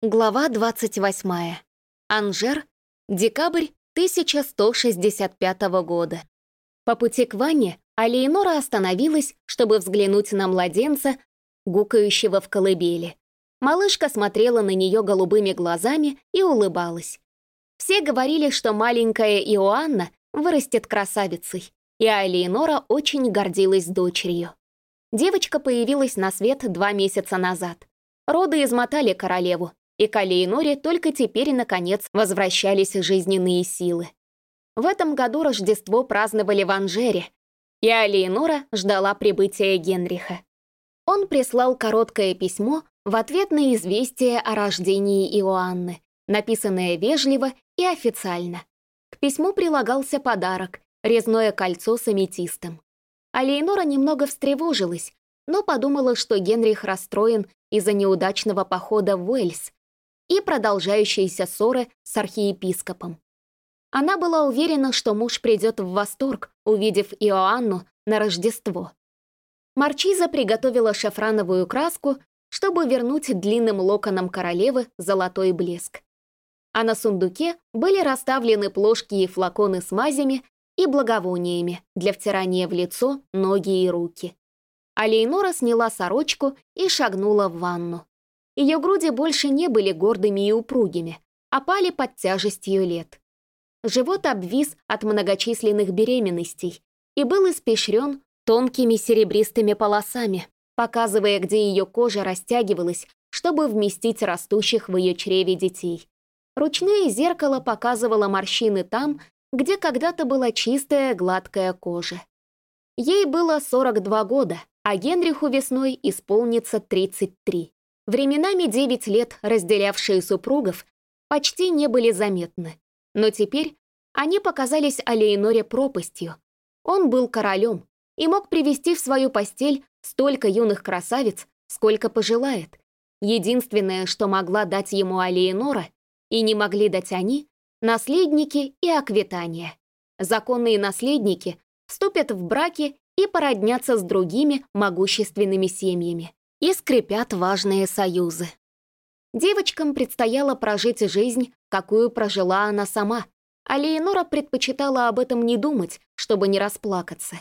Глава 28. Анжер. Декабрь 1165 года. По пути к ванне Алиенора остановилась, чтобы взглянуть на младенца, гукающего в колыбели. Малышка смотрела на нее голубыми глазами и улыбалась. Все говорили, что маленькая Иоанна вырастет красавицей, и Алиенора очень гордилась дочерью. Девочка появилась на свет два месяца назад. Роды измотали королеву, и к Алиеноре только теперь, наконец, возвращались жизненные силы. В этом году Рождество праздновали в Анжере, и Алиенора ждала прибытия Генриха. Он прислал короткое письмо в ответ на известие о рождении Иоанны, написанное вежливо и официально. К письму прилагался подарок — резное кольцо с аметистом. Алиенора немного встревожилась, но подумала, что Генрих расстроен из-за неудачного похода в Уэльс и продолжающейся ссоры с архиепископом. Она была уверена, что муж придет в восторг, увидев Иоанну на Рождество. Марчиза приготовила шафрановую краску, чтобы вернуть длинным локонам королевы золотой блеск. А на сундуке были расставлены плошки и флаконы с мазями и благовониями для втирания в лицо, ноги и руки. А Лейнора сняла сорочку и шагнула в ванну. Ее груди больше не были гордыми и упругими, а пали под тяжестью лет. Живот обвис от многочисленных беременностей и был испещрен тонкими серебристыми полосами, показывая, где ее кожа растягивалась, чтобы вместить растущих в ее чреве детей. Ручное зеркало показывало морщины там, где когда-то была чистая гладкая кожа. Ей было 42 года, а Генриху весной исполнится 33. Временами девять лет, разделявшие супругов, почти не были заметны. Но теперь они показались Алейноре пропастью. Он был королем и мог привести в свою постель столько юных красавиц, сколько пожелает. Единственное, что могла дать ему Алейнора, и не могли дать они, наследники и аквитания. Законные наследники вступят в браки и породнятся с другими могущественными семьями и скрепят важные союзы. Девочкам предстояло прожить жизнь, какую прожила она сама, а Леонора предпочитала об этом не думать, чтобы не расплакаться.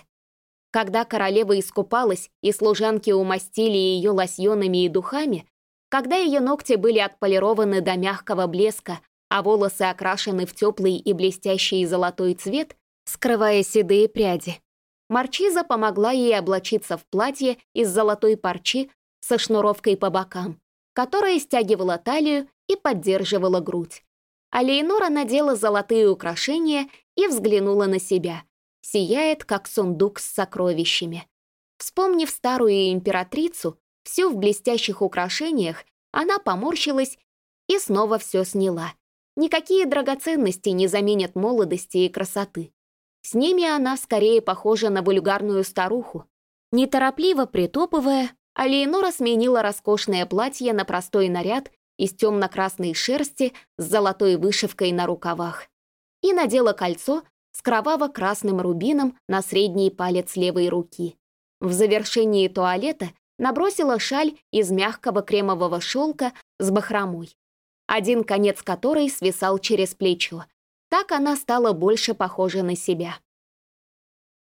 Когда королева искупалась и служанки умастили ее лосьонами и духами, когда ее ногти были отполированы до мягкого блеска, а волосы окрашены в теплый и блестящий золотой цвет, скрывая седые пряди, Марчиза помогла ей облачиться в платье из золотой парчи со шнуровкой по бокам, которая стягивала талию и поддерживала грудь. А Лейнора надела золотые украшения и взглянула на себя. Сияет, как сундук с сокровищами. Вспомнив старую императрицу, всю в блестящих украшениях, она поморщилась и снова все сняла. Никакие драгоценности не заменят молодости и красоты. С ними она скорее похожа на вульгарную старуху. Неторопливо притопывая, Алиенора сменила роскошное платье на простой наряд из темно-красной шерсти с золотой вышивкой на рукавах и надела кольцо с кроваво-красным рубином на средний палец левой руки. В завершении туалета набросила шаль из мягкого кремового шелка с бахромой, один конец которой свисал через плечо. Так она стала больше похожа на себя.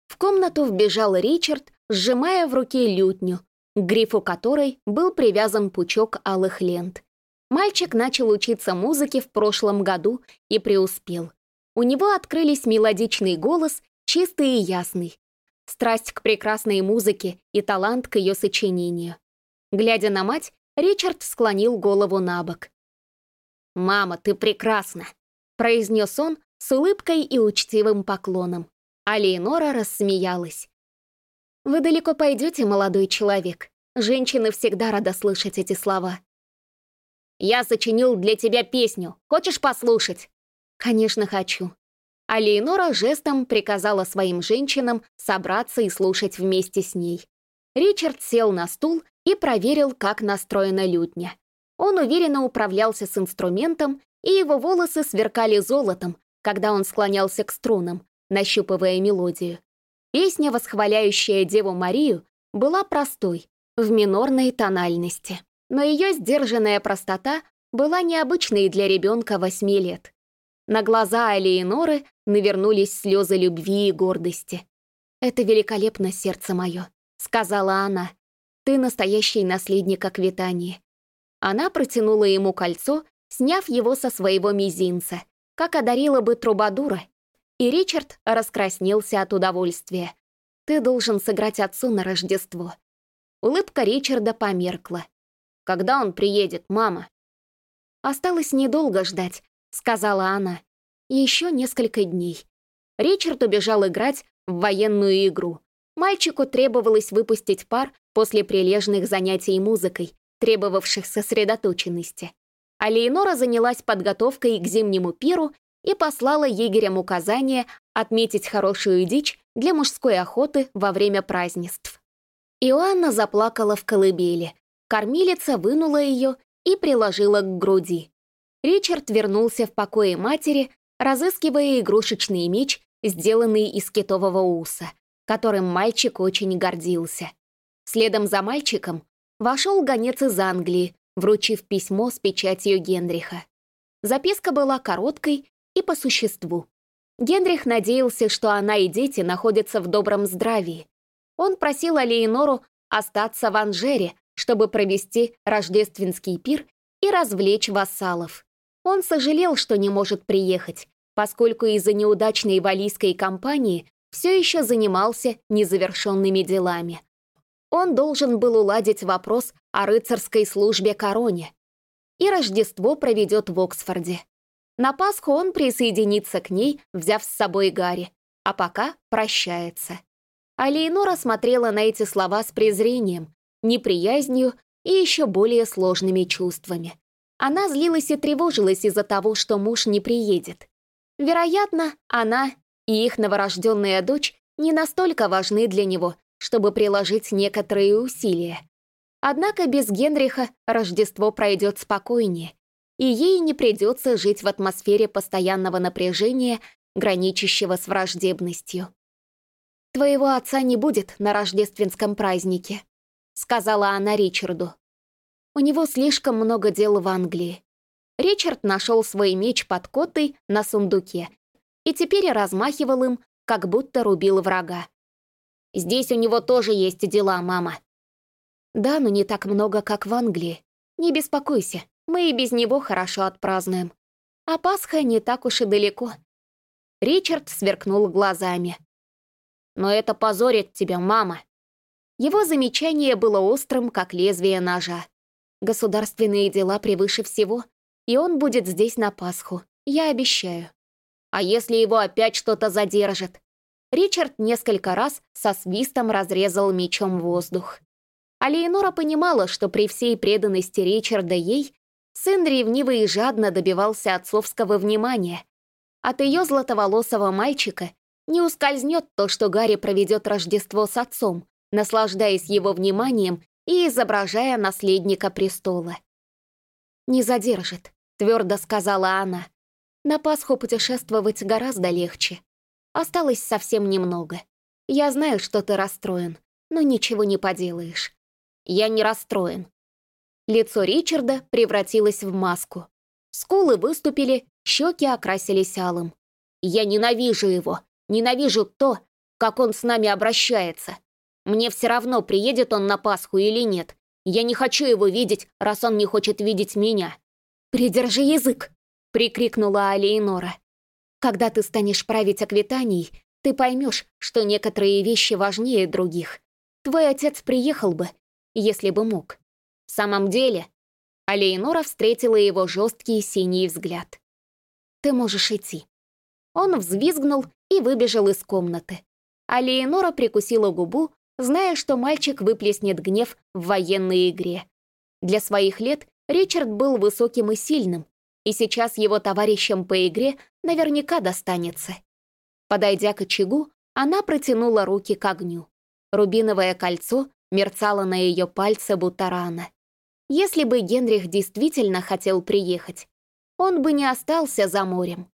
В комнату вбежал Ричард, сжимая в руке лютню, к грифу которой был привязан пучок алых лент. Мальчик начал учиться музыке в прошлом году и преуспел. У него открылись мелодичный голос, чистый и ясный, страсть к прекрасной музыке и талант к ее сочинению. Глядя на мать, Ричард склонил голову на бок. «Мама, ты прекрасна!» — произнес он с улыбкой и учтивым поклоном. А Леонора рассмеялась. «Вы далеко пойдете, молодой человек. Женщины всегда рада слышать эти слова». «Я сочинил для тебя песню. Хочешь послушать?» «Конечно, хочу». А Леонора жестом приказала своим женщинам собраться и слушать вместе с ней. Ричард сел на стул и проверил, как настроена лютня. Он уверенно управлялся с инструментом, и его волосы сверкали золотом, когда он склонялся к струнам, нащупывая мелодию. Песня, восхваляющая Деву Марию, была простой, в минорной тональности. Но ее сдержанная простота была необычной для ребенка восьми лет. На глаза Алиеноры навернулись слезы любви и гордости. «Это великолепно, сердце мое», — сказала она. «Ты настоящий наследник Аквитании». Она протянула ему кольцо, сняв его со своего мизинца, как одарила бы трубадура. И Ричард раскраснелся от удовольствия. «Ты должен сыграть отцу на Рождество». Улыбка Ричарда померкла. «Когда он приедет, мама?» «Осталось недолго ждать», — сказала она. «Еще несколько дней». Ричард убежал играть в военную игру. Мальчику требовалось выпустить пар после прилежных занятий музыкой, требовавших сосредоточенности. А Леонора занялась подготовкой к зимнему пиру и послала егерям указание отметить хорошую дичь для мужской охоты во время празднеств. Иоанна заплакала в колыбели. Кормилица вынула ее и приложила к груди. Ричард вернулся в покое матери, разыскивая игрушечный меч, сделанный из китового уса, которым мальчик очень гордился. Следом за мальчиком вошел гонец из Англии, вручив письмо с печатью Генриха. Записка была короткой и по существу. Генрих надеялся, что она и дети находятся в добром здравии. Он просил Алеинору остаться в Анжере, чтобы провести рождественский пир и развлечь вассалов. Он сожалел, что не может приехать, поскольку из-за неудачной валийской кампании все еще занимался незавершенными делами. Он должен был уладить вопрос о рыцарской службе короне. И Рождество проведет в Оксфорде. На Пасху он присоединится к ней, взяв с собой Гарри, а пока прощается. А Лейнора смотрела на эти слова с презрением, неприязнью и еще более сложными чувствами. Она злилась и тревожилась из-за того, что муж не приедет. Вероятно, она и их новорожденная дочь не настолько важны для него, чтобы приложить некоторые усилия. Однако без Генриха Рождество пройдет спокойнее, и ей не придется жить в атмосфере постоянного напряжения, граничащего с враждебностью. «Твоего отца не будет на рождественском празднике», — сказала она Ричарду. «У него слишком много дел в Англии. Ричард нашел свой меч под котой на сундуке и теперь размахивал им, как будто рубил врага. «Здесь у него тоже есть дела, мама». «Да, но не так много, как в Англии. Не беспокойся, мы и без него хорошо отпразднуем. А Пасха не так уж и далеко». Ричард сверкнул глазами. «Но это позорит тебя, мама». Его замечание было острым, как лезвие ножа. Государственные дела превыше всего — и он будет здесь на Пасху, я обещаю. А если его опять что-то задержит? Ричард несколько раз со свистом разрезал мечом воздух. А Леонора понимала, что при всей преданности Ричарда ей, сын ревниво и жадно добивался отцовского внимания. От ее златоволосого мальчика не ускользнет то, что Гарри проведет Рождество с отцом, наслаждаясь его вниманием и изображая наследника престола. Не задержит. — твердо сказала она. «На Пасху путешествовать гораздо легче. Осталось совсем немного. Я знаю, что ты расстроен, но ничего не поделаешь. Я не расстроен». Лицо Ричарда превратилось в маску. Скулы выступили, щеки окрасились алым. «Я ненавижу его, ненавижу то, как он с нами обращается. Мне все равно, приедет он на Пасху или нет. Я не хочу его видеть, раз он не хочет видеть меня. «Придержи язык!» — прикрикнула Алиенора. «Когда ты станешь править Аквитанией, ты поймешь, что некоторые вещи важнее других. Твой отец приехал бы, если бы мог. В самом деле...» Алиенора встретила его жесткий синий взгляд. «Ты можешь идти». Он взвизгнул и выбежал из комнаты. Алиенора прикусила губу, зная, что мальчик выплеснет гнев в военной игре. Для своих лет Ричард был высоким и сильным, и сейчас его товарищам по игре наверняка достанется. Подойдя к очагу, она протянула руки к огню. Рубиновое кольцо мерцало на ее пальце будто рана. Если бы Генрих действительно хотел приехать, он бы не остался за морем.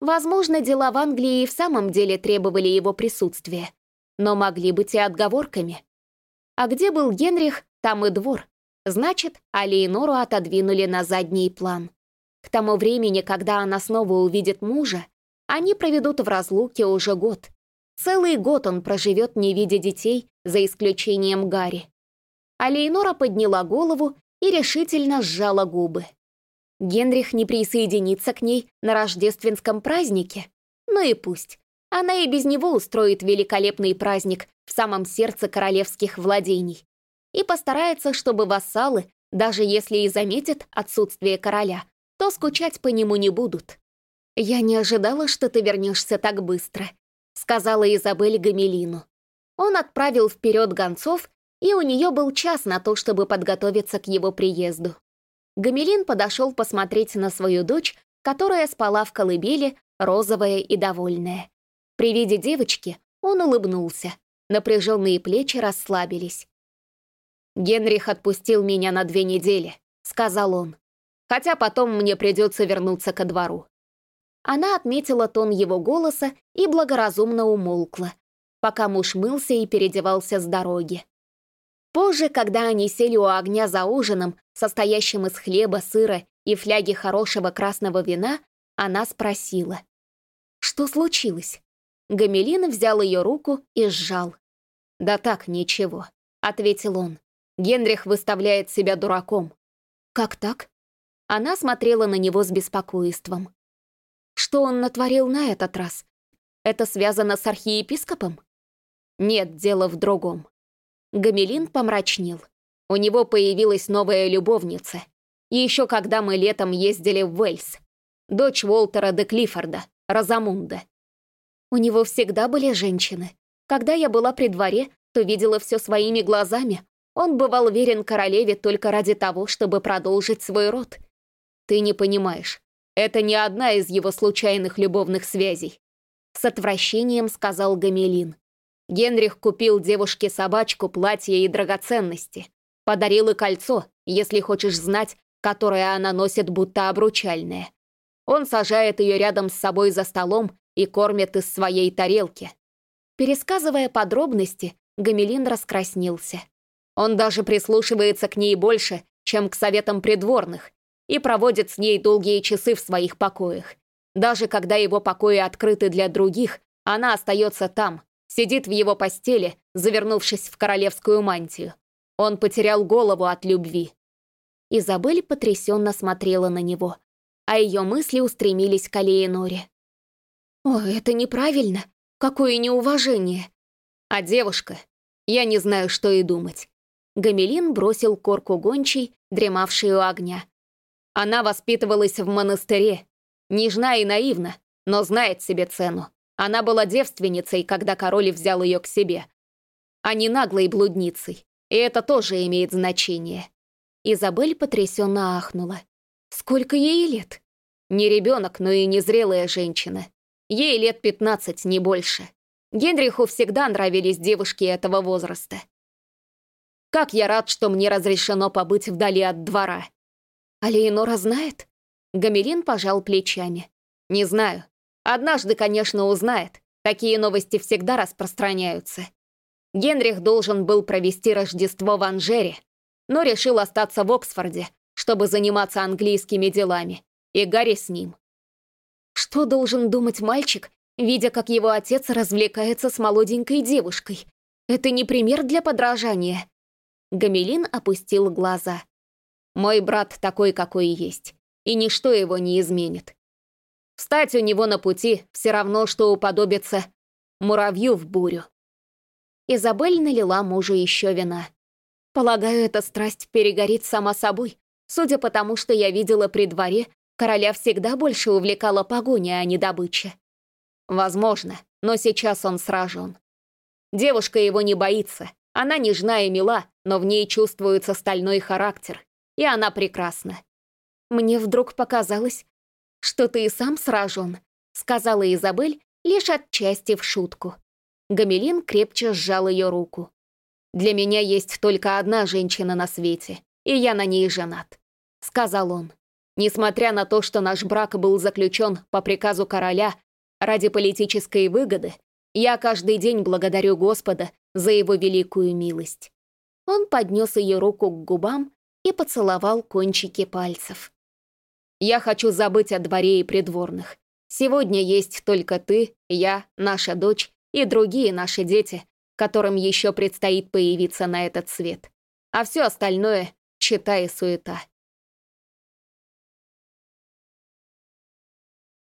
Возможно, дела в Англии и в самом деле требовали его присутствия, но могли быть и отговорками. А где был Генрих, там и двор, Значит, Алиенору отодвинули на задний план. К тому времени, когда она снова увидит мужа, они проведут в разлуке уже год. Целый год он проживет, не видя детей, за исключением Гарри. Алейнора подняла голову и решительно сжала губы. Генрих не присоединится к ней на рождественском празднике. Ну и пусть. Она и без него устроит великолепный праздник в самом сердце королевских владений. И постарается, чтобы вассалы, даже если и заметят отсутствие короля, то скучать по нему не будут. «Я не ожидала, что ты вернешься так быстро», — сказала Изабель Гамелину. Он отправил вперед гонцов, и у нее был час на то, чтобы подготовиться к его приезду. Гамелин подошел посмотреть на свою дочь, которая спала в колыбели, розовая и довольная. При виде девочки он улыбнулся, напряженные плечи расслабились. «Генрих отпустил меня на две недели», — сказал он. «Хотя потом мне придется вернуться ко двору». Она отметила тон его голоса и благоразумно умолкла, пока муж мылся и переодевался с дороги. Позже, когда они сели у огня за ужином, состоящим из хлеба, сыра и фляги хорошего красного вина, она спросила. «Что случилось?» Гамелин взял ее руку и сжал. «Да так, ничего», — ответил он. «Генрих выставляет себя дураком». «Как так?» Она смотрела на него с беспокойством. «Что он натворил на этот раз? Это связано с архиепископом?» «Нет, дело в другом. Гамелин помрачнел. У него появилась новая любовница. Еще когда мы летом ездили в Уэльс. Дочь Уолтера де Клиффорда, Розамунда. У него всегда были женщины. Когда я была при дворе, то видела все своими глазами. Он бывал верен королеве только ради того, чтобы продолжить свой род. Ты не понимаешь. Это не одна из его случайных любовных связей. С отвращением сказал Гамелин. Генрих купил девушке собачку, платье и драгоценности. Подарил и кольцо, если хочешь знать, которое она носит будто обручальное. Он сажает ее рядом с собой за столом и кормит из своей тарелки. Пересказывая подробности, Гамелин раскраснился. Он даже прислушивается к ней больше, чем к советам придворных, и проводит с ней долгие часы в своих покоях. Даже когда его покои открыты для других, она остается там, Сидит в его постели, завернувшись в королевскую мантию. Он потерял голову от любви. Изабель потрясенно смотрела на него, а ее мысли устремились к Алееноре. «О, это неправильно! Какое неуважение!» «А девушка? Я не знаю, что и думать». Гамелин бросил корку гончей, дремавшей у огня. Она воспитывалась в монастыре. Нежна и наивна, но знает себе цену. Она была девственницей, когда король взял ее к себе, а не наглой блудницей. И это тоже имеет значение. Изабель потрясенно ахнула. Сколько ей лет? Не ребенок, но и незрелая женщина. Ей лет 15, не больше. Генриху всегда нравились девушки этого возраста. Как я рад, что мне разрешено побыть вдали от двора. А Леонора знает? Гамелин пожал плечами. Не знаю. Однажды, конечно, узнает. Такие новости всегда распространяются. Генрих должен был провести Рождество в Анжере, но решил остаться в Оксфорде, чтобы заниматься английскими делами, и Гарри с ним. Что должен думать мальчик, видя, как его отец развлекается с молоденькой девушкой? Это не пример для подражания. Гамелин опустил глаза. «Мой брат такой, какой есть, и ничто его не изменит. Встать у него на пути все равно, что уподобиться муравью в бурю. Изабель налила мужу еще вина. Полагаю, эта страсть перегорит сама собой. Судя по тому, что я видела при дворе, короля всегда больше увлекала погоня, а не добыча. Возможно, но сейчас он сражен. Девушка его не боится. Она нежна и мила, но в ней чувствуется стальной характер. И она прекрасна. Мне вдруг показалось, что ты и сам сражен», — сказала Изабель лишь отчасти в шутку. Гамелин крепче сжал ее руку. «Для меня есть только одна женщина на свете, и я на ней женат», — сказал он. «Несмотря на то, что наш брак был заключен по приказу короля ради политической выгоды, я каждый день благодарю Господа за его великую милость». Он поднес ее руку к губам и поцеловал кончики пальцев. «Я хочу забыть о дворе и придворных. Сегодня есть только ты, я, наша дочь и другие наши дети, которым еще предстоит появиться на этот свет. А все остальное — чита и суета.